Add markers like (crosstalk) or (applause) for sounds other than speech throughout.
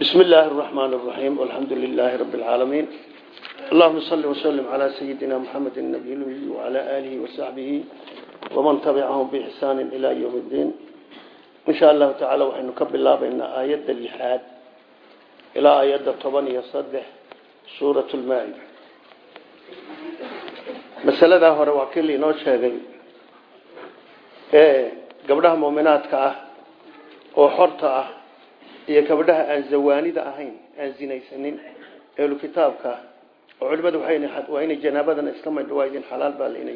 بسم الله الرحمن الرحيم والحمد لله رب العالمين اللهم صل وسلم على سيدنا محمد النبي الأمي وعلى آله وصحبه ومن تبعهم بإحسان إلى يوم الدين إن شاء الله تعالى وحين نكب الله بأن آيات اللحاد إلى آيات الطبن يصدح سورة المائدة مسألة هو رواكل إنوش هذه قبلها مؤمنات كأه وحرطة iyo gabdhaha aan zawaanida ahayn aan zinaysanin eelu kitaabka oo culimadu waa inay janaabadan iska maydhawaydin xalaal baa layna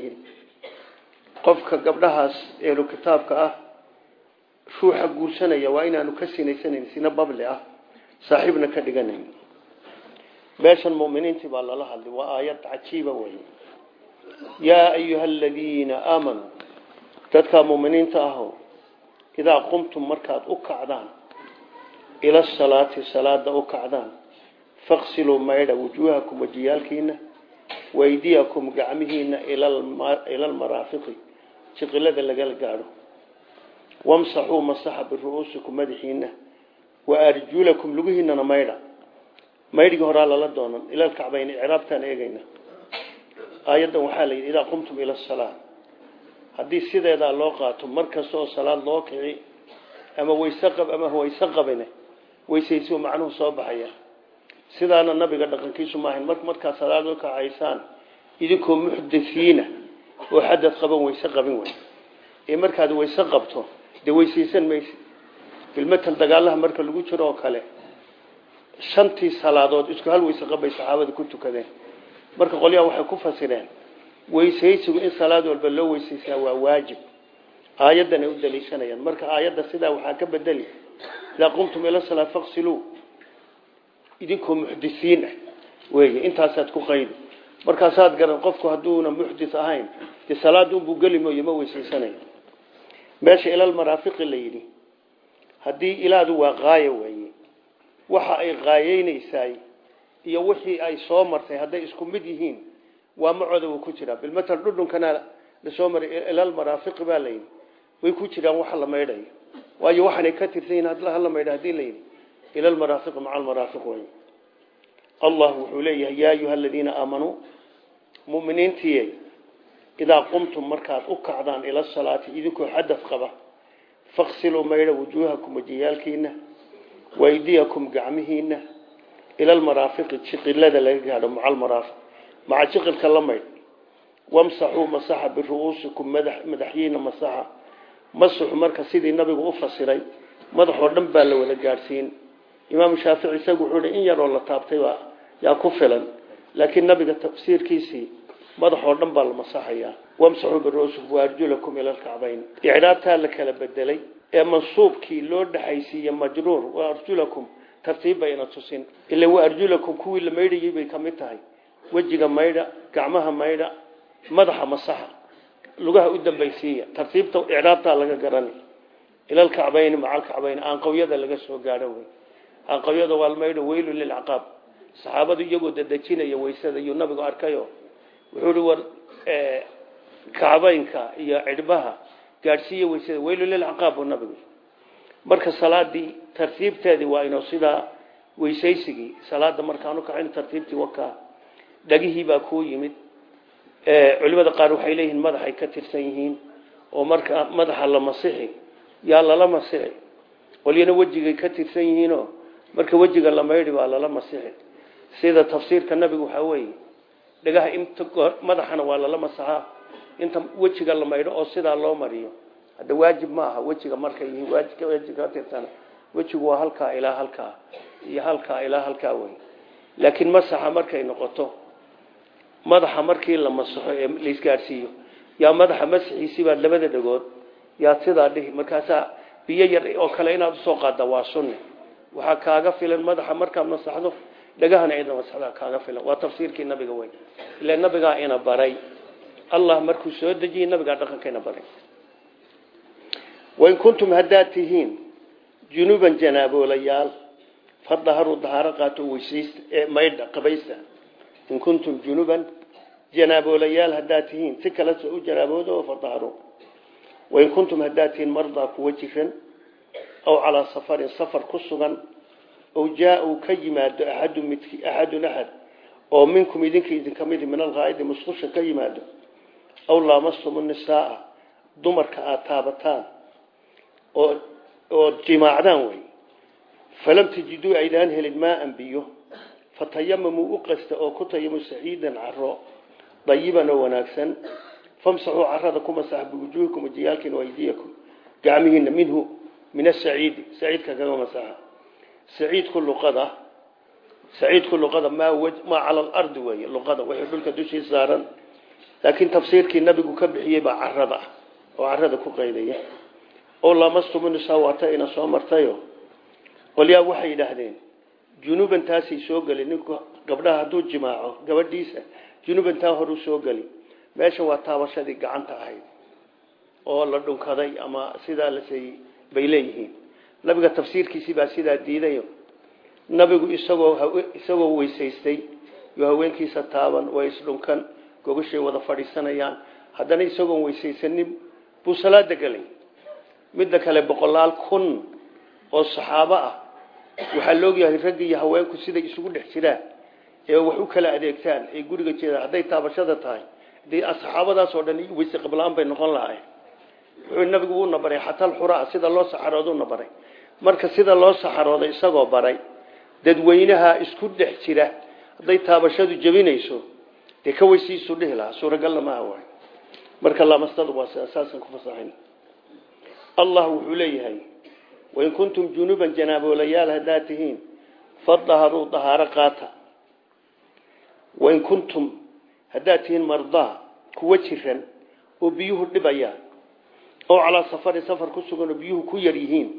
qofka gabdhahaas eelu kitaabka ah ruuxa guursanaya waa inaanu ka sinaysanayn sina babli ah saaxiibna ka dhiganayn. Meeshan muminiintii baa lala hadlay waa aayad cajiiba wey yaa ayuha aladiina aamanuu dadkaa muminiinta aho idaa qumtum markaad u kacdaan ila salaati salaada u kacdaan. Faqsiluu maydha wujuuhakum wajiyaalkiina waydiyakum gacmihiina ila almaraafiqi jiqilada lagala gaadho. Wamsaxuu masaxa biru-uusikum madaxiina wa arjulakum lugihiinana maydha. Maydhigii horaa lala doonan ila lkacbayn icraabtaan eegayna. Aayaddan waxaa la yidhi idaa qumtum ila salaa haddii sideedaa loo qaato mar kasta oo salaad loo kici ama wayse qab ama wayse qabine weysaysi macnuhu soo baxaya. Sidaana nabiga dhaqankiisu maahayn mar markaa salaad u kacaysaan idinkoo muxdisiina oo xadad qaban wayse qabin wey ee markaad wayse qabto dee weysaysan mayse. Bilmatan dagaalaha marka lagu jiro kale shantii salaadood isku hal wayse qabbay saxaabada ku tukadeen. Marka qolyaha waxay ku fasireen weysaysigu in salaad walba loo weysaysaa waa waajib. Aayaddan ay u daliishanayaan. Marka aayadda sidaa waxaa ka bedeli idaa qumtum ila salaa faqsiluu. Idinkoo muxdisiin ah. Wey intaasaad ku qaydi markaasaad garan qofku hadduuna muxdis ahayn dee salaada unbuu geli mooye ma weysaysanayo meesha ilalmaraafiqi la yidhi haddii ilaadu waa qaayo weeye waxa ay qaayeynaysaay iyo wixii ay soo martay hadday isku mid yihiin waa macooda wuu ku jiraa bilmatal dhudhunkana la soo maray ilalmaraafiqi baa layidhi way ku jiraan waxa la maydhayo waayo waxaanay ka tirsan yihiin hala maydha haddii la yidhi ila almaraafiq maca almaraafiq wey allah wuxuu leeyahay yaa ayuha aladiina aamanuu muminiintiiy idaa qumtum markaad u kacdaan ila salaati idinkoo xadaf qaba faqsiluu maydha wujuuhakum wajiyaalkiina waydiyakum gacmihiina ila almaraafiqi jiqilada laga gaadho maca almaraafiq maca jiqilka la maydh. Wamsaxuu masaxa biru-uusikum madaxyiina masaxa masuxu marka sidii nabigu u fasiray madaxoo dhan baa la wada gaadhsiin. Imaamu shaafici isagu wuxuu in yaroo la taabtay yaa ku filan. Laakiin nabiga tafsiirkiisii madaxoo dhan baa la masaxayaa. Wamsaxuu biruusikum waarjulakum ila lkacbayn icraabtaa la kala bedelay ee mansuubkii loo dhexaysiiye majruur wa arjulakum tartiib bayna tusin. Ila wa arjulakum kuwii la maydhayay bay ka mid tahay. Wejiga maydha gacmaha maydha madaxa masaxa lugaha u dambaysiiya tartiibta icraabtaa laga garani ila lkacbayni maca alkacbayni aanqawyada laga soo gaadho wey aanqawyada waa maydho weylu lilcaqaab saxaabadu iyagoo dadejinaya weysada iyuu nabigu arkayo wuxuu hi war kacbaynka iyo cidhbaha gaadhsiiya weysada weylu lilcaqaab buu nabigu marka salaadii tartiibteedii waa inuu sidaa weysaysigii salaada markaanu kacayn tartiibtii wakaa dhagihii baa kuu yimid culimada qaar waxay leeyihiin madaxay ka tirsan yihiin oo marka madaxa la masixi yaa lala masixi. Qolyana wejigay ka tirsan yihiinoo marka wejiga la maydhi baa lala masixi. Sida tafsiirka nabigu waxaa weeye dhagaha inta madaxana waa lala masaxaa. Inta wejiga la maydho oo sidaa loo mariyo. Hadda waajib ma aha wejiga markay yihiin wejiga ka tirsan. Wejigu waa halkaa ilaa halkaa iyo halkaa ilaa halkaa wey laakiin masaxa markay noqoto madaxa markii la masaxo ee laisgaadhsiiyo yaa madaxa masixiisii baad labada dhagood yaad sidaa dhihi. Markaasaa biyo yar oo kale inaad u soo qaadda waa sunne waxaa kaaga filan madaxa markaad masaxdo dhagahana cidna masaxdaa kaaga filan. Waa tafsiirkii nabiga wey ila nabigaa ina baray. Allah markuu soo dejiyey nabigaa dhaqankaina baray. Wain kuntum haddaad tihiin junuuban janaaboolayaal fadaharuu dahaaro qaato weysaysta ee in kuntum junuban janaaboolayaal haddaad tihiin si kale u janaabooda oo fadaharu wain kuntum haddaad tihiin mardaa kuwa jiran aw calaa safarin safar ku sugan ow jaa-uu ka yimaado axadu midki axadun axad oo minkum idinka idinka midi min alqaa'idi musqusha ka yimaado aw laamastum nisaaa dumarka aada taabataan oo ood jimaacdaan wey falam tajiduu aydaan helin maaan biyo fatayamamuu u qasta oo ku tayamu saciidan caro dayiban oo wanaagsan. Famsaxuu carada ku masaxa biwujuuhikum wajiyaalkiina waydiyakum gacmihiina minhu min asaciidi saciidka kaga masaxa. Saciidku luqada saciidku luqada maa maa cala alardi weeye luqada wixii dhulka dushii saaran. Laakiin tafsiirkii nabigu ka bixiyey baa carada ah oo carada ku qaydaya. Oo lamastumunisa waata ina soo martayo? Qolyaa waxay yidhaahdeen junuuban taasay soo geli ninku gabdhaha hadduu jimaaco gabadhiisa junuuban taa horuu soo geli meesha waa taabashadii gacanta ahayd oo la dhunkaday ama sidaa lasay bay leeyihiin. Nabiga tafsiirkiisii baa sidaa diidayo nabigu isagoo isagoo weysaystay iyo haweenkiisa taaban way isdhunkan gogashay wada fadhiisanayaan. Haddana isagoon weysaysanin buu salaada gelay midda kale boqolaal kun oo saxaabo ah waxaa laogyahay ragga iyo haweenku siday isugu dhex jiraan ee wax u kala adeegtaan ee guriga jeedaan hadday taabashada tahay dee saxaabadaas oo dhan weyse qabla-aan bay noqon lahayn wuxuu nabigu uuna baray xatal xuraa sida loo saxarooduuna baray marka sida loo saxarooday isagoo baray dadweynaha isku dhex jira hadday taabashadu jebinayso dee ka weysiisu dhihi lahaa suuragalna maaha waay marka laamastadu waa saasan ku fasaxayn allah wuxuu leeyahay wain kuntum junuban janaaboolayaal haddaad tihiin fadaharuu dahaaro qaata wain kuntum haddaad tihiin mardaa kuwa jiran oo biyuhu dhibayaan oo calaa safarin safar ku sugan oo biyuhu ku yar yihiin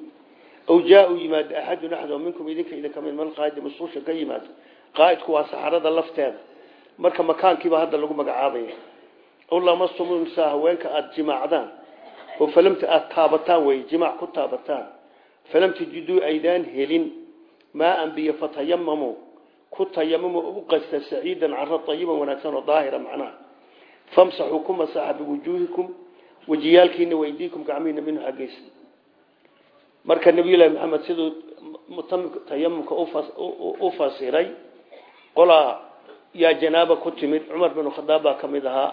aw jaa-uu yimaado axadun axad oo minkum idinka idinka mid malqaadi musqusha ka yimaado qaa'idku waa saxarada lafteeda marka makaankiiba hadda lagu magacaabaya aw lamastumsaa haweenka aada jimaacdaan oo falamta aada taabataan wey ku taabataan falam tajiduu aydaan helin maaan biyo fatayamamu ku tayamamu u qasta saciidan caro ayiban wanaagsan oo daahira macnaha famsaxuu ku masaxa biwujuuhikum wajiyaalkiina weydiikum gacmihiina minhu xaggiisa marka nabiyullaahi maxamed siduu tayamumka u fasiray qolaa yaa janaaba ku timid cumar binu khadaab baa ka mid ahaa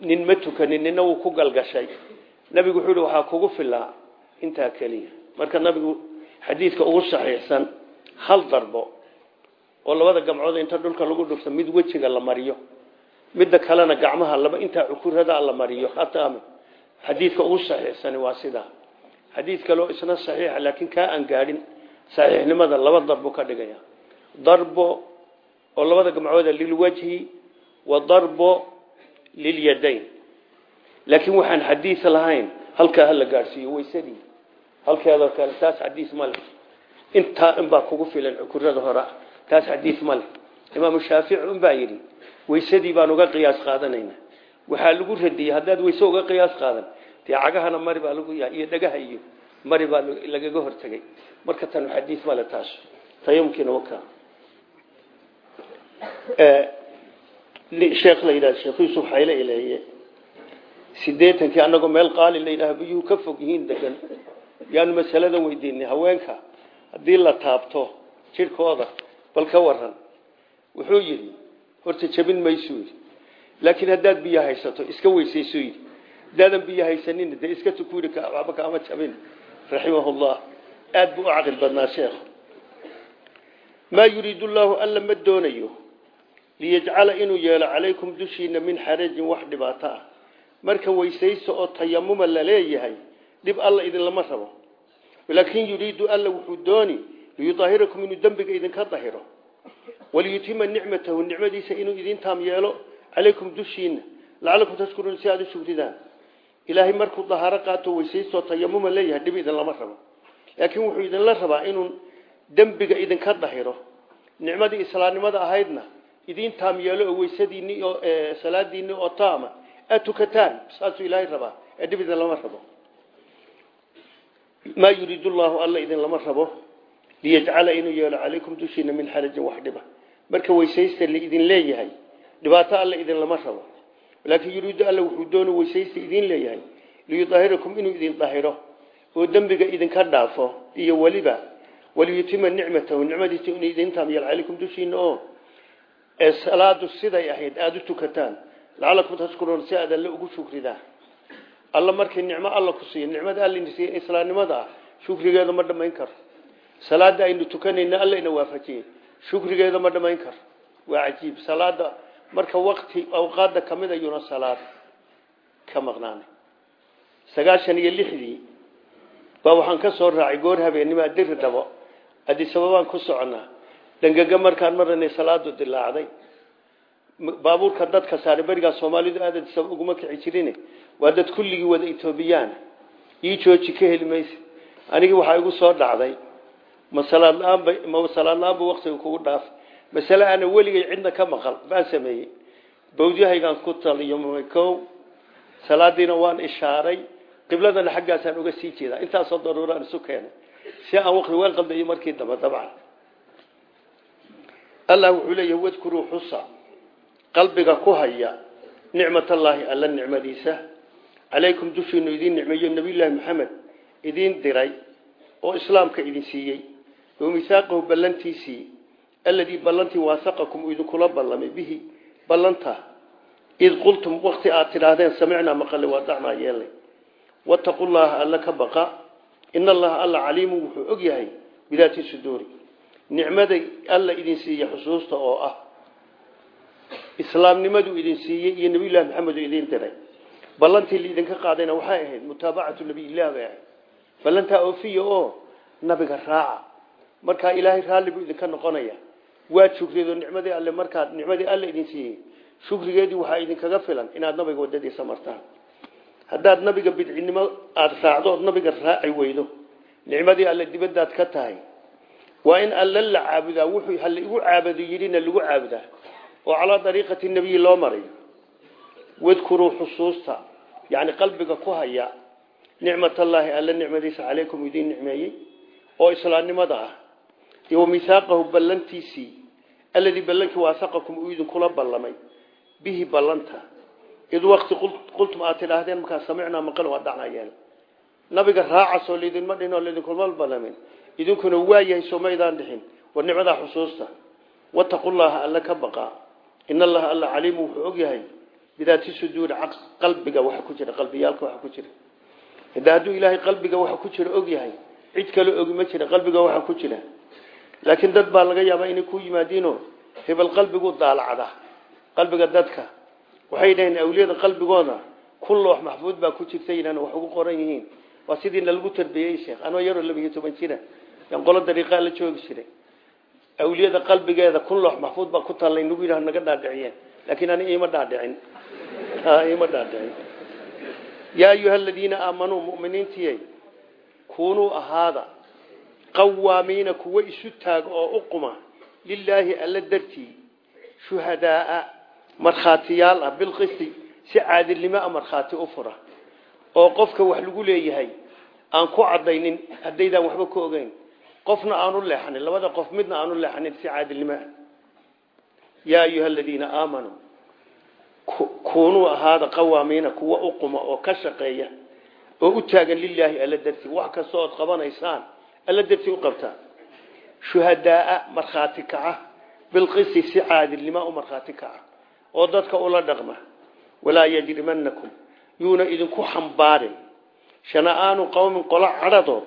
nin ma tukanin nina wuu ku galgashay nabigu wuxuu hi waxaa kugu filaa intaa keliya. Marka nabigu xadiidka ugu saxiixsan hal darbo oo labada gamcood inta dhulka lagu dhufto mid wejiga la mariyo midda kalena gacmaha laba intaa cukurada la mariyo. Hataa xadiidka ugu saxiixsani waa sidaa xadiid kaleo isna saxiixa laakiin kaa aan gaadhin saxiixnimada laba darbo ka dhigaya. Darbo oo labada gamcooda lilwajhi wa darbo lilyadayn laakiin waxaan xadiis lahayn halkaa hala gaadhsiiyo weysadii halkeedoo kale taas xadiis ma leh intaa inbaa kugu filan cukurada hore taas xadiis ma leh imaamu shaafici unbaa yidhi weysadii baan uga qiyaas qaadanayna waxaa lagu radiyey haddaad weyse uga qiyaas qaadan. Dee cagahana mari baa lagu iyo dhagaha iyo mari baa lagaga hortegay marka tanu xadiis male taas tayamkiina wakaa sheekh la yidhahdo sheekh yuusuf xayle ileeye sideetankii anagoo meel qaali la yidhaha biyuhu ka fog yihiin degan yaanu masalada weydiinay haweenka haddii la taabto jidhkooda bal ka waran wuxuu yidhi horta jabin maysuu yidhi. Laakiin haddaad biyo haysato iska weysaysuu yidhi. Haddaadan biyo haysanin dee iska tukuuri waxba kaama jabin. Raximahullah. Aada buu u caqil badnaa sheekh. Maa yuriidu llaahu alla ma doonayo liyajcala inuu yeelo calaykum dushiina min xarajin wax dhibaato ah. Marka weysaysa oo tayamuma la leeyahay dhib alla idinlama rabo. Laakin yuriidu alla wuxuu dooni liyuahirakum inuu dembiga idinka dahiro. Waliyutima nicmatahu nicmadiisa inuu idin taam yeelo. Calaykum dushiina lacalakum tashkuruun si aad u shugridaan ilaahay markuu dahaaro qaato weysaysto tayamuma leeyahay dhib idinlama rabo. Laakiin wuxuu idinla rabaa inuu dembiga idinka dahiro. Nicmadii islaamnimada ahaydna idin taam yeelo oo weysadiini oo salaadiini oo taama aad tukataan saasuu ilaahay rabaa ee dhib idin lama rabo maa yuriidu llahu alla idin lama rabo liyajcala inuu yeelo calaykum dushiina min xarajin wax dhiba. Marka weysaysta laidin leeyahay dhibaato alla idin lama rabo. Laakiin yuriidu alla wuxuu doona weysaysta idin leeyahay liyudahirakum inuu idin dahiro oo dembiga idinka dhaafo iyo weliba waliyutima nicmatahu nicmadiisa in idin taamyal calaykum dushiina oo salaadu siday ahayd aada u tukataan lacalakum tashkuruun si aad ugu shukridaan alla markii nicmo alla ku siiya nicmada alla siiya islaamnimada ah shukrigeeda ma dhamayn karo salaada aynu tukanayna alla ina waafajiyey shukrigeeda ma dhamayn karo waa cajiib. Salaada marka wakti awqaada ka mid ayuuna salaad ka maqnaanay. Sagaashan iyo lixdii baa waxaan ka soo raacay goor habeenimaa diri dhabo. Adisababaan ku soconaa dhangaga markaan maranay salaadu dilaacday baabuurka dadka saaray berigaa soomaalidu aad adisaba uguma kici jirin waa dad kulligii wada etoobiyaan ii jooji ka heli maysa anigii waxaa igu soo dhacday. Masalaad la'aanba ma salaad la'aanba waktiga kugu dhaaf masale aana weligay cidna ka maqal baan sameeyey. Bawdyahaygaan ku taliyo ko salaadiina waan ishaaray. Qibladana xaggaasaan uga sii jeedaa. Intaasoo daruuraan isu keenay. Si aan waqti weel qaldayo markii dambe dabcan. Allah wuxuu leeyahy wadkuruu xusa. Qalbiga ku haya nicmatallaahi alla nicmadiisa calaykum dushiinu idiin nicmeeyo nabiyullaahi maxamed idiin diray oo islaamka idin siiyey. Oo misaaqahu ballantiisii alladii ballantii waasaqakum idinkula ballamay bihi ballanta. Id qultum wakti aad tidhaahdeen samicnaa maqale waa dhacnaa yeelay. Wattaqu llaha alla ka baqa. In allaha alla caliimu wuxuu og yahay bidaati suduuri. Nicmaday alla idin siiye xusuusta oo ah. Islaamnimaduu idin siiyey iyo nabiyullahi maxamed uu idin diray ballantii laidinka qaadayna waxay ahayd mutaabacatu nabiyilah bay ahayd ballantaa oofiya oo nabiga raaca. Markaa ilaahay raalli buu idinka noqonaya. Waad shukriyeed nicmadii alle markaad nicmadii alle idin siiyey. Shukrigeedii waxaa idinkaga filan inaad nabiga wadadiisa martaan. Haddaad nabiga bidcinimo aada raacdo nabiga raaci weydo. Nicmadii alle dibadaad ka tahay. Waa in alle la caabudaa wuxuu halla igu caabado yidhina lagu caabudaa. Oo calaa dariiqati nebiyi loo marayo wadkuruu xusuusta yani qalbiga ku haya nicmatallaahi alle nicmadiisa calaykum idiin nicmeeyey oo islaamnimada ah iyo misaaqahu ballantiisii alladii ballankii waasaqakum uu idinkula ballamay bihi ballanta. Id wakti qultum aad tidhaahdeen markaa samicnaa maqal waa dhacnayeen nabiga raacasoo laydinma dhihin oo laydinkulma ballamin. Idinkuna waa yahay soomaydaan dhixin. War nicmadaa xusuusta. Wattaqullaha alle ka baqa. In allaha alla caliimu wuxuu og bidaati suduuri qalbiga waxa ku jira qalbiyaalka waxa ku jira. Hada hadduu ilaahay qalbiga waxa ku jira og yahay cid kale ogi ma jira qalbiga waxa ku jira. Laakiin dad baa laga yaabaa inay ku yimaadiino hebel qalbigu daalacda. Qalbiga dadka waxay dhaheen awliyada qalbigooda kun loox maxfuud baa ku jirta inaan wax ugu qoran yihiin. Waa sidiina lagu tarbiyey sheekh. Anoo yaroo labiyo toban jira. Yan qolo dariiqaa la joogi jiray. Awliyada qalbigeeda kun loox maxfuud baa ku naga dhaadhiciyeen. Laakiin ani iima dhaadhicin iima dhaadhicin yaa ayuha aladiina aamanuu mu'miniintiyey kunuu ahaada qawaamiina kuwa isu taaga oo u quma lilaahi alla dartii shuhadaaa markhaatiyaal ah bilqisti si caadilnimo a markhaati u fura. Oo qofka wax lagu leeyahay aan ku cadaynin haddaydaan waxba ka ogeyn qofna aanu leexanin labada qof midna aanu leexanin si caadilnimo ah kunuu ahaada qawaamiina kuwa u quma oo ka shaqeeya oo u taagan lilaahi alla dartii. Wax kasta ood qabanaysaan alla dartii u qabtaa. Shuhadaaa markhaati kaca bilqisi si caadilnimo u markhaati kaca oo dadka ula dhaqma. Walaa yajrimanakum yuuna idinku xambaarin. Shana'aanu qowmin qolo cadhadood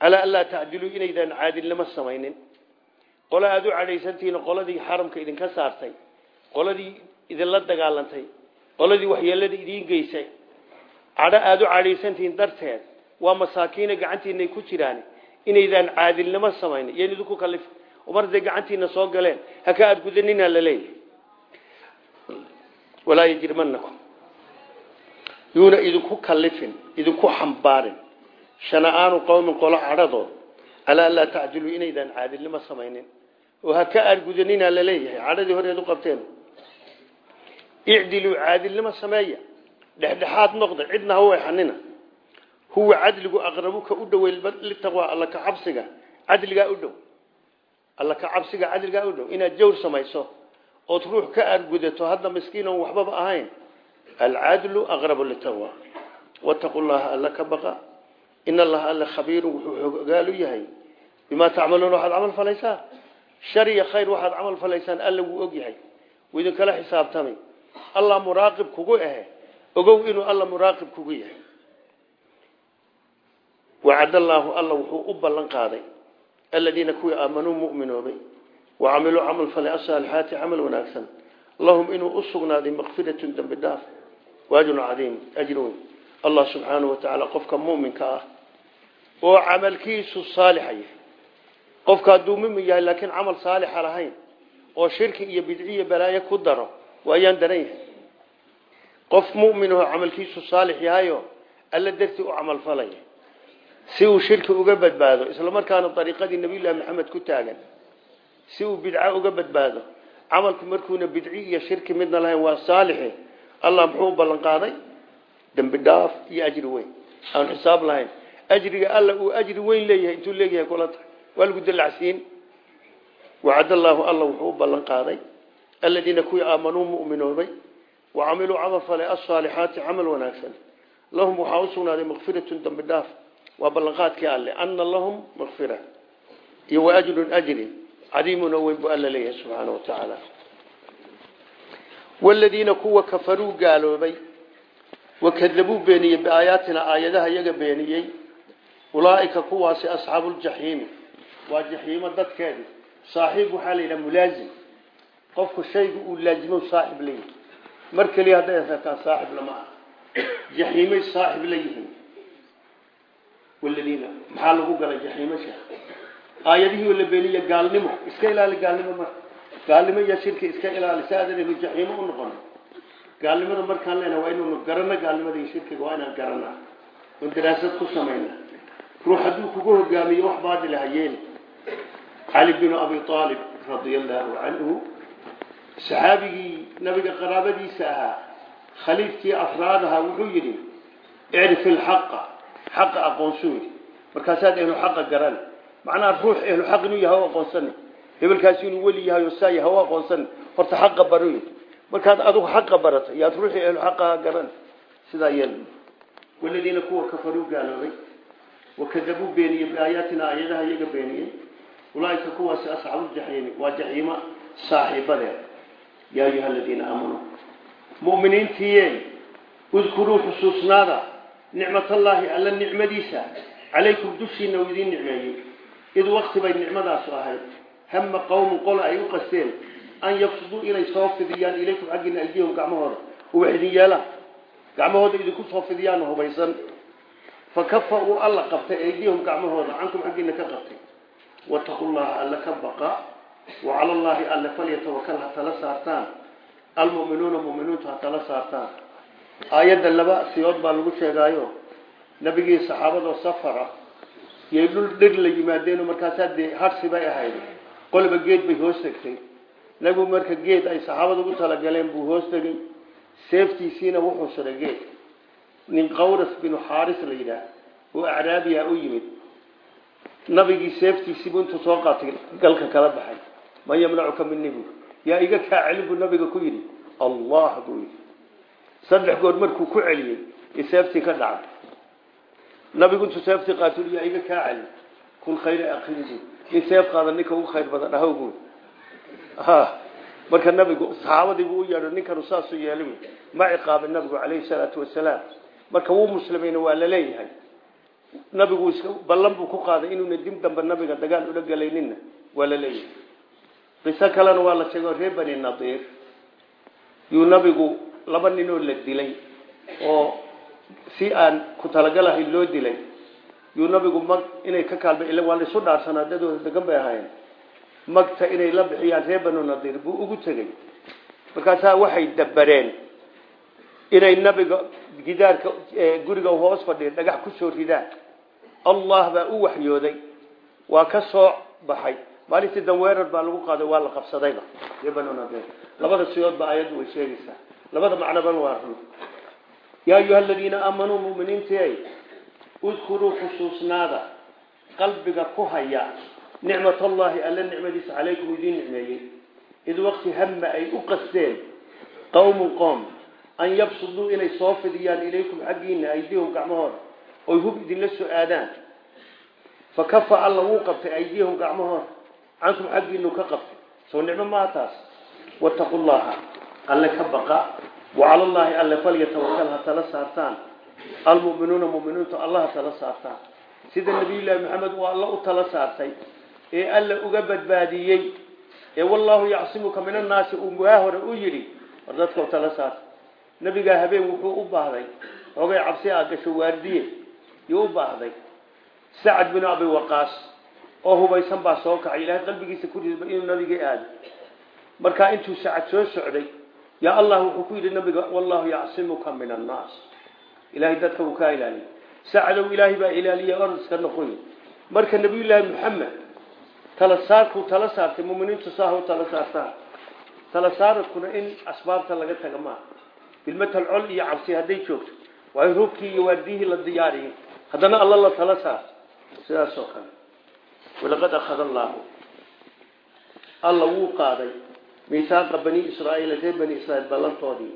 calaa anlaa tacdiluu inaydaan caadilnimo samaynin. Qolo aada u cadhaysantihiin qoladii xaramka idinka saartay qoladii idinla dagaalantay. Qoladii waxyeelada idiin geysay. Cadho aada u cadhaysantihiin darteed waa masaakiina gacantiinay ku jiraan. Inaydaan caadilnimo samaynin. Yan idinku kalif. Mar haday gacantiina soo galeen. Haka aadgudanina laleeyahy walaa yajrimanakum yuuna idinku kalifin idinku xambaarin. Shana'aanu qowmin qolo cadhadood calaa an laa tacdiluu inaydaan caadilnimo samaynin. Oo haka aadgudanina la leeyahay cadhadii horeed u qabteen icdiluu caadilnimo sameeya. Dhexdhexaad noqda cidna ha weexanina huwa cadligu aqrabuka u dhow litaqwa alla ka cabsiga cadligaa u dhow. Alla ka cabsiga cadligaa u dhow. Inaad jawr samayso ood ruux ka aargudato hadda miskiin oon waxbaba ahayn. Alcadlu aqrabu litaqwa. Wataqu llaha alla ka baqa. In allaha alla khabiirun wuxuu ogaalu yahay. Bimaa tacmaluuna waxaad camal falaysaa? Shar iyo khayr alla wuu idinkala allah muraaqib kugu ahe ogow inuu alla muraaqib kugu yahay. Wacad allaahu alla wuxuu u ballan qaaday aladiina kuwii aamanuu mu'minoobay. Wacamiluu camal falay asaalixaati camal wanaagsan. Lahum inuu u sugnaaday makfiratun dembi dhaaf. Waajrun cadiim ajri weyn. Allah subxaanahu wa tacaala qofka mu'minka ah oo camalkiisu saalixa yahay. Qofka hadduu mumin yahay laakiin camal waayaan daran yahay qof mu'minahoo camalkiisu saalix yahayo alla dartii u camal falaya si uu shirki uga badbaado isla markaana dariiqadii nabiyullaahi maxamed ku taagan si uu bidco uga badbaado camalku markuuna bidci iyo shirki midna lahayn waa saalixi. Allah muxuu u ballan qaaday dembi dhaaf iyo ajri weyn. Aan xisaab lahayn. Ajriga alla uu ajri weyn leeyahay intuu leeyahay kula tahay waa lagu dalacsiin wacad allaahu alla wuxuu u ballan qaaday aladiina kuwii aamanuu mu'minoobay wacamiluu camal falay asaalixaati camal wanaagsan. Lahum waxaa u sugnaaday makfiratun dembi dhaaf. Waa ballanqaadkii alle. Ana lahum makfira iyo waajrun ajri. Cadiimun oo weyn buu alla leeyahay subxaana wa tacaala waladiina kuwa kafaruu gaaloobay wakadabuu beeniyey biaayaatina aayadaha iyaga beeniyey ulaaika kuwaasi asxaabuuljaxiimi waa jaxiimo dadkeedii saaxiib waxaa la yidhaha mulaazim qofku shaygu uu laazimo saaxib la yihi mar keliya hadday asataan saaxib lama ah jaxiimay saaxib la yihiin maxaa lagu galay jaxiimasha aayadihii la beeniye gaalnimo iska ilaali gaalnimo marka. Gaalnimo iyo shirki iska ilaali si aadan inu jaxiimo u noqon. Gaalnimada markaan leenahay waa inaynu garano gaalnimada iyo shirkiga waa inaan garana oon daraasad ku samayna. Ruux hadduu kugu hogaamiyo wax baadil ha yeeli cali binu abi aalib radia canhu saxaabigii nabiga qaraabadiisa ahaa khaliifkii afraad ahaa wuxuu yidhi icrif ilxaqa xaqa aqoonsuu yidhi markaasaad ehlu xaqa garan. Macnaha ruux ehlu xaq inuu yahay aqoonsani hebelkaasi inuu weli yahay oo saa yahay o aqoonsani horta xaqa baro yidhi markaad adigu xaqa barato yaad ruuxii ehlu xaqaha garan. Sidaa yeel. Waladiina kuwa kafaruu gaaloobay wakadabuu beeniyey biaayaatina aayadaha iyaga beeniyey. Ulaaika kuwaasi asxaabuuljaxiimi waa jaxiimo saaxiibadeed yaa ayuha aladiina aamanuu mu'miniintiiyeen udkuruu xusuusnaada nicmatallaahi alla nicmadiisa calaykum dushiina uu idiin nicmeeyey id wakti bay nicmadaasu ahayd hama qowmun qola ay u qasteen an yabsuduu inay soo fidiyaan ilaykum xaggiina aydiyahum gacmahooda oo wax idin yeelaan gacmahooda idinku soo fidiyaan hubaysan fakafa uu alla qabtay aydiyahum gacmahooda cankum xaggiina ka qabtay wataqu llaha alla ka baqa wa cala llaahi alle falyatawakal ha tala saartaan. Almu'minuuna mu'miniintu ha tala saartaan. Aayadda laba siyood baa lagu sheegaayo. Nabigii saxaabadoo safara yay dhul dhir la yimaadeen markaasaa dee harsi bay ahayd. Qoliba geed bay hoos tegtay nabigu marka geed ay saxaabada ugu talagaleen buu hoos tegey seeftiisiina wuxuu suray geed. Nin qawras binu xaaris la yidhaah oo acraabiya man yamnacuka mini bu yaa iga kaa celin buu nabiga ku yidhi. Allah buu yidhi. Saddex goor markuu ku celiyey seeftii ka dhacay. Nabigu intuu seeftii qaatay yaa iga kaa celin kun khayra akhiibu nin seef qaada ninka ugu khayr badan ahow buu marka nabigu saxaabadii buu u yeedho ninkanu saasuu yeelay ma ciqaabin nabigu calayhi salaatu wasalaam. Marka wuu muslimayna waa la leeyahay. Nabigu ballan buu ku qaaday inuuna qiso kalena waa la sheego reer bani nadiir yuu nabigu laba ninoo la dilay oo si aan ku talagalahay loo dilay yuu nabigu mag inay ka kaalma ila waa laisu dhaarsanaa dadooda degan bay ahayn magta inay la bixiyaan reer banu nadiir buu ugu tegey markaasaa waxay dabareen inay nabiga gidaarka guriga hoos fadhiya dhagax ku soo ridaan allah baa u waxyooday waa ka soo baxay maalintii danweerar baa lagu qaaday waa la qabsadayba reer banu nadiir labada siyoodba ayaddu way sheegaysaa. Labada macnoban waa run yaa ayuha aladiina aamanuu muminiintii udkuruu xusuusnaada. Qalbiga ku haya nicmat allahi alla nicmadiisa calaykum idiin nicmeeyey id waqti hama ay u qasteen qowmun qoom an yabsuduu inay soo fidiyaan ilaykum xaggiina aydihum gacmahooda. Oy hub idinla soo aadaan fa kafa alla wuu qabtay aydiyahum gacmahooda cankum xaggiinu ka qabtay. Soo nicmo maa taas? Wataqu llaha alle ka baqa. Wacala llaahi alle falyatawakal ha tala saartaan. Almu'minuuna mu'miniintu alla ha tala saartaan. Sida nabiyullaahi maxamed uu alla u tala saartay ee alla uga badbaadiyey ee wallaahu yacsimuka min annaasi uu mugaa hore u yidhi war dadka tala saarta nabigaa habeen wuxuu u baahday ogay cabsi a oo hubaysan baa soo kacay. Ilaahay qalbigiisa ku ridba inuu nabiga aado. Markaa intuu sacad soo socday yaa allah wuxuu ku yidhi nabiga wallahu yacsimuka min annaas ilaahay dadka uu kaa ilaaliya sacadow ilaahay baa ilaaliya or iska noqoy. Marka nabiyullaahi maxamed tala saarkuu tala saartay muminiintu saaha tala saartaan tala saaradkuna in asbaabta laga taga maaha bilmatal col iyo cabsi hadday joogto waa in hubkii iyo waardiyihii la diyaariyay haddana alla la tala saarto sidaas oo kale walaqad akhada allaahu alla wuu qaaday miisaaqa bani israaiil reer bani israiil ballantoodii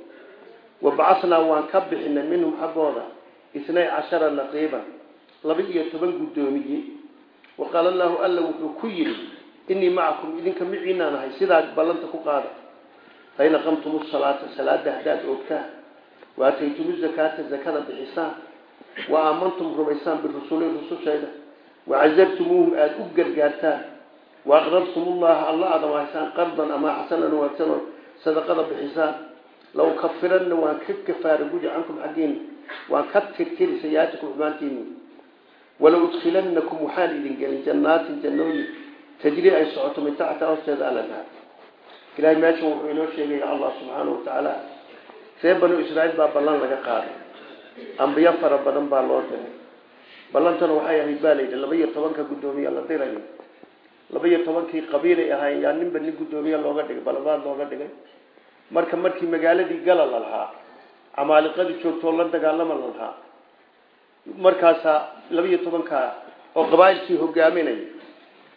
wa bacasnaa waan ka bixinay minhum xaggooda itnay cashara naqiiban laba iyo toban guddoomiye wa qaala allaahu alla wuxuu ku yidhi innii macakum idinka miciinaan ahay sidaa ballanta ku qaada fain aqamtumu salaata salaada haddaad oogtaan wa ataytumu zakaata zakada bixisaan wa aamantum rumaysaan birusuli rusushayda wacazartumuuhum aada u gargaartaan waaqrartum ullaha alla aada wahaysaan qardan ama xasanan wanaagsanoo sadaqada bixisaan law kafiranna waan ka kafaara gudi cankum xaggiina waan ka tirtiri sayaatikum xumaantiini walaw udkhilannakum waxaan idin gelin jannaatin jannooyin tajri ay socoto min taxta hoosteeda alanaar ilahay meeshan wuxuu inoo sheegaya allah subxaana wa tacaala reer banu israaiil baa ballan laga qaaday ambiyo fara badan baa loo diray ballantana waxay ahayd baa layidhi laba iyo tobanka guddoomiya la dirayo laba iyo tobankii qabiilay ahaayeen yaa ninba nin guddoomiye looga dhigay balabaad looga dhigay. Marka markii magaaladii gala la lahaa camaaliqadii joogtoo la dagaalama la lahaa markaasaa laba iyo tobankaa oo qabaailkii hogaaminaya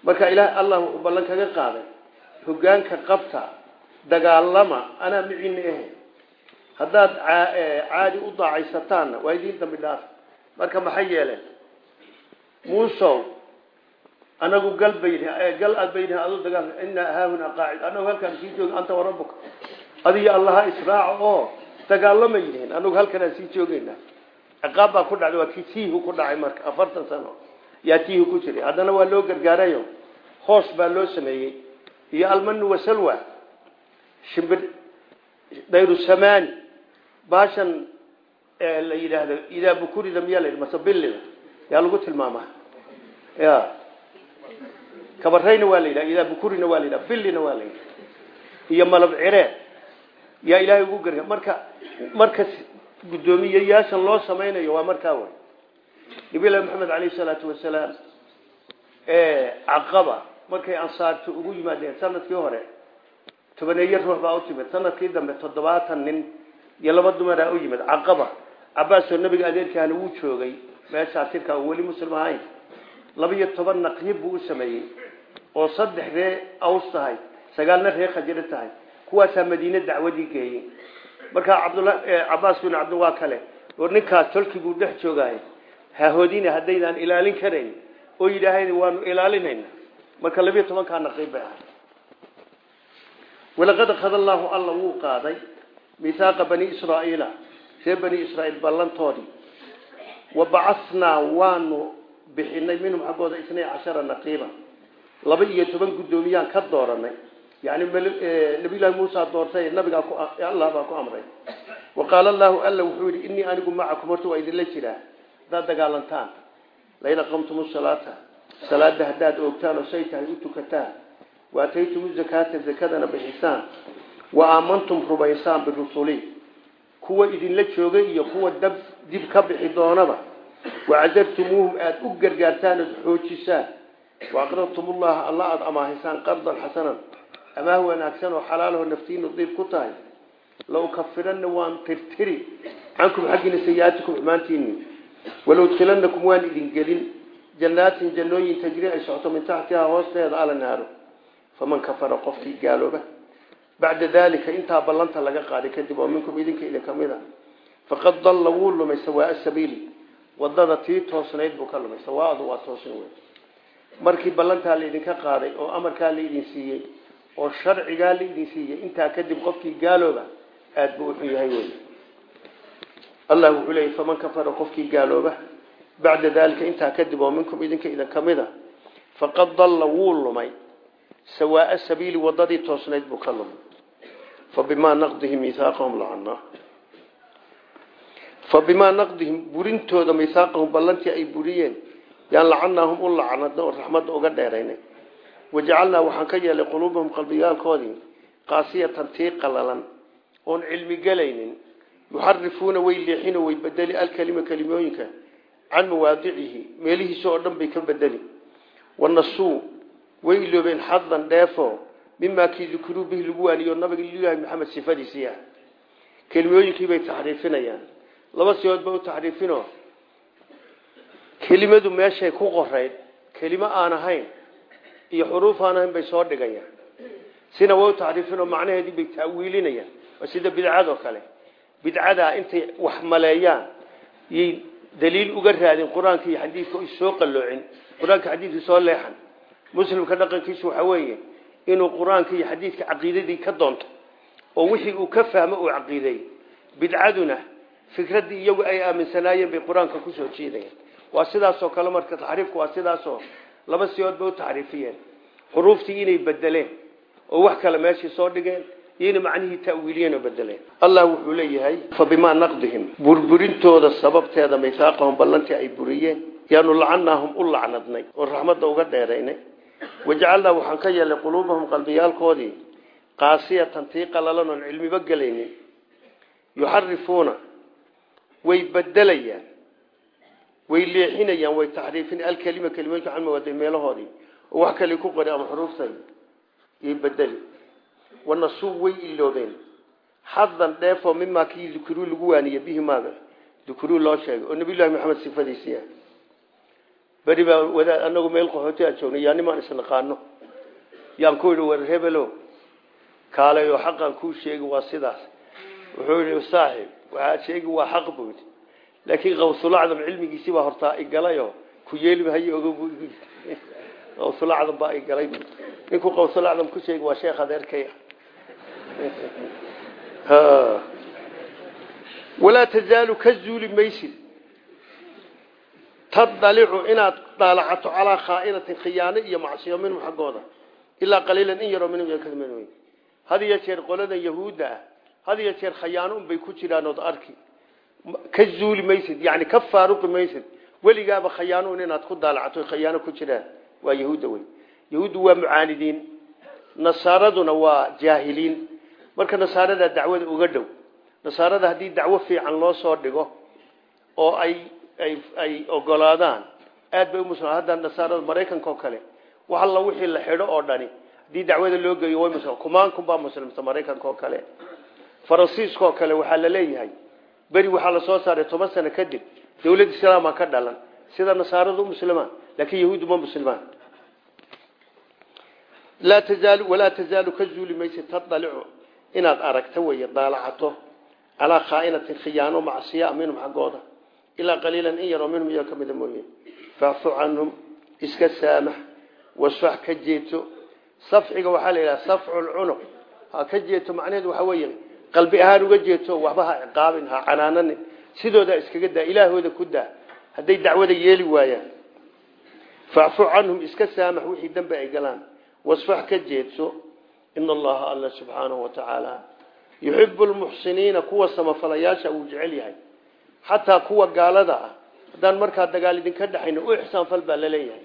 marka ilaah allah ballan kaga qaaday hogaanka qabta dagaalama anaa miciina ahe haddaad caadi u daacaysataanna waa idiin dambi dhaaf. Marka maxay yeeleen muusow anagu gal bayn gal aad bayn adu dagaal inaa haahuna qaacid. Anagu halkaan sii joog anta warabuka adiyo allaha israaca oo dagaalama yihiin anagu halkanaan sii joogayna ciqaab baa ku dhacday waa kii tiihu ku dhacay marka afartan sano. Yaa tiihu ku jiray haddana waa loo gargaarayo. Hoos baa loo sameeyey. Iyo almanu wasalwa shimbir dayru masabilida yaa lagu tilmaamaa ya. Kabarayna waa la yidhaha idaa bukurina waa la yidhaha billina waa la yidhaha. Iyo malab cireed yaa ilaahay ugu garga. Marka marka guddoomiyeyaashan loo samaynayo waa markaa wey nabilahi maxamed alayh salaatu wasalaam caqaba markay ansaarta ugu yimaadeen sannadkii hore tobaneeye ruux baa u timid. Sanadkii dambe toddobaatan nin iyo laba dumaraa u yimid. Caqaba cabaasoo nabiga adeerkaana wuu joogay meeshaa tirka weli muslim ahayn laba iyo toban naqyib buu u sameeyey oo saddex ree aws tahay sagaalna ree khajiro tahay kuwaasaa madiine dacwadii geeyey. Markaa cabdula cabaas bin cabdi waa kale oo ninkaas tolkii buu dhex joogaay hahoodina haddaydaan ilaalin karayn oo yidhaahayn waanu ilaalinayna marka labiyo tobankaa naqiib bay ahay walaqad akhada allaahu alla wuu qaaday mihaaqa bani israa'iila ree bani israa'iil ballantoodii wa bacasnaa waanu bixinay minhum xaggooda isnay cashara naqiiba. Laba iyo toban guddoomiyaan ka dooranay. Yani nabiyullahi muusa doortay nabigaa allah baa ku amray. Wa qaala allahu alla wuxuu yidhi innii anigu macakum horta waa idinla jiraa. Haddaad dagaalantaan. Lain aqamtum salaata. Salaada haddaad oogtaan oo say tahay u tukataan. Wa ataytum zakaata zakadana bixisaan. Wa aamantum rumaysaan birusuli kuwa idinla joogay iyo kuwa dab dib ka bixi doonaba. Wacazartumuuhum aada u gargaartaan ood xoojisaan. Waaqradtum ullaha alla aada amaahaysaan qardan xasanan. Amaah wanaagsan oo xalaalaho naftiinu diib ku tahay. La ukafiranna waan tirtiri. Cankum xaggiina sayi-aatikum xumaantiini walow udkilanakum waan idin gelin. Jannaatin jannooyin tajri ay socoto min taxtihaa hoosteeda ala naaro. Faman kafara qofkii gaalooba. Bacda dalika intaa ballanta laga qaaday kadib oo minkum idinka idin ka mid a faqad dalla wuu lumay sawaa sabiili waddada tii toosnayd buu ka lumay sawaadu waa toosin wey markii ballantaa qaaday oo amarkaa laydin siiyey oo sharcigaa laydin siiyey intaa kadib qofkii gaalooba aada buu uxun yahay wey allah wuxuu faman kafara qofkii gaalooba bacda daalika intaa kadib oo minkum idinka idin ka faqad dalla wuu lumay. Sawaaa sabiili toosnayd buu ka lumay. Fabimaa naqdihim miihaaqahum lacanaa fabimaa naqdihim burintooda miihaaqahum ballantii ay buriyeen. Yaan lacanaahum u lacnadna oo raxmadda uga dheeraynay wajacalnaa waxaan ka yeelay quluubahum qalbiyaalkoodii qaasiyatan tii qalalan oon cilmi gelaynin. Yuxarifuuna way leexino way bedeli alkelima kelimooyinka can mawaadicihi meelihiisa oo dhan bay ka bedeli wanasuu way iloobeen xadan dheefo mimaa kii dukiruu bihi lagu waaniyo nabiga ilaahi maxamed sifadiisii ah kelimooyinkiibay taxriifinayaan laba siyoodba u taxriifino kelimadu meeshay ku qorayd kelimo aan ahayn iyo xuruuf aan ahayn bay soo dhigayaan. Sina waa u taxriifinoo macnaheedii bay taawiilinayaan. Waa sida bidcadoo kale. Bidcadaa intay wax maleeyaan yay daliil uga raadin qur'aanka iyo xadiidka soo qalloocin qur'aanka xadiidka soo leexan. Muslimka dhaqankiisu waxa weeye inuu qur'aanka iyo xadiidka caqiidadii ka doonto oo wixii uu ka fahmo uu caqiiday. Bidcaduna fikraddii iyagu ay aaminsanaayeen bay qur'aanka ku soo jeedayaan waa sidaasoo kale marka taxriifku waa sidaasoo laba siyoodba u taxriifiyeen xuruuftii inay bedeleen oo wax kale meeshii soo dhigeen iyo inay macnihii oo bedeleen allah wuxuu leeyahay fa bimaa naqdihim. Burburintooda sababteeda mihaaqahum ballantii ay buriyeen. Yaanu lacanaahum u lacnadnay oo raxmadda uga dheeraynay. Wajacalnaa waxaan ka yeelnay quluubahum qalbiyaalkoodii qaasiyatan tii qalalan oon cilmiba gelaynin. Yuxarifuuna way bedelayaan way leexinayaan way taxriifin alkelima kelimooyinka can mawaadi meelahoodii. Oo wax kale ku qori ama xuruuftay yay bedeli. Wanasuu way iloobeen xadan dheefoo mimaa kii dukiruu lagu waaniye bihi maaga. Loo sheegay oo nabiyullahi maxamed sifadiisii ah beri baa anagu meel qaxooti aan joognay yaa nimaan isnaqaano yaan ku yidhi war hebelo kaalay oo xaqan kuu sheegi waa sidaas wuxuu yidhi saaxib waxaad sheegi waa xaq buu yidhi laakiin qawsulacdam cilmigiisii baa hortaa igalayoo ku yeelimahaye og qawsulacdam baa igalay ninkuu qawsulacdam ku sheegi waa sheekh adeerkay ah. (laughs) Walaa tazaalu ka zuuli maysid tadalicu inaad daalacato calaa khaainatin khiyaano iyo macsiyo minhum xaggooda ilaa qaliilan in yaroo minhum had jeer qolada yahuudda ah had iyo jeer khayaano unbay ku jiraan ood arki ka zuuli maysid yani ka faaruqi maysid weligaaba khayaanoun inaad ku daalacato khayaano ku jiraan waa yahuudda wey yahuuddu waa mucaanidiin nasaaraduna waa jaahiliin marka nasaaradaa dacwada uga dhow nasaarada haddii dacwo fiican loo soo dhigo oo ay ay ogolaadaan aad bay umuslim hadda nasaarada maraykanka oo kale wax alla wixii la xidho oo dhani haddii dacwada loo geeyo way kale faransiiska oo kale waxaa la leeyahay beri waxaa la soo saaray toban sano kadib dawlad islaama ka dhalan. Sida nasaaradu muslimaan laakiin yahuuddu ma muslimaan. Laa tazaalu walaa tazaalu ka maysid tadalicu. Inaad aragto wey daalacato. Calaa khaainatin khiyaano macsiya minhum xaggooda. Ilaa qaliilan in yaroo minhum iyaga ka mida mooye. Facfu iska saamax wasfax ka jeeto. Safxiga waxaa la yidhaha safcu lcunuq ha ka jeeto macnaheedu waxaa weeye qalbi ahaan uga jeeto waxba ha ciqaabin ha canaananin. Sidoodaa iskaga daa ilaahooda ku daa hadday dacwada yeeli waayaan. Facfu canhum iska saamax wixii dambe ay galaan. Wasfax ka jeedso ina allaha alla subxaanahu wa tacaala yuxibu lmuxsiniina kuwa samafalayaasha uu jecel yahay. Xataa kuwa gaalada ah. Haddaan markaa dagaal idinka dhexayno u ixsaanfal baa la leeyahay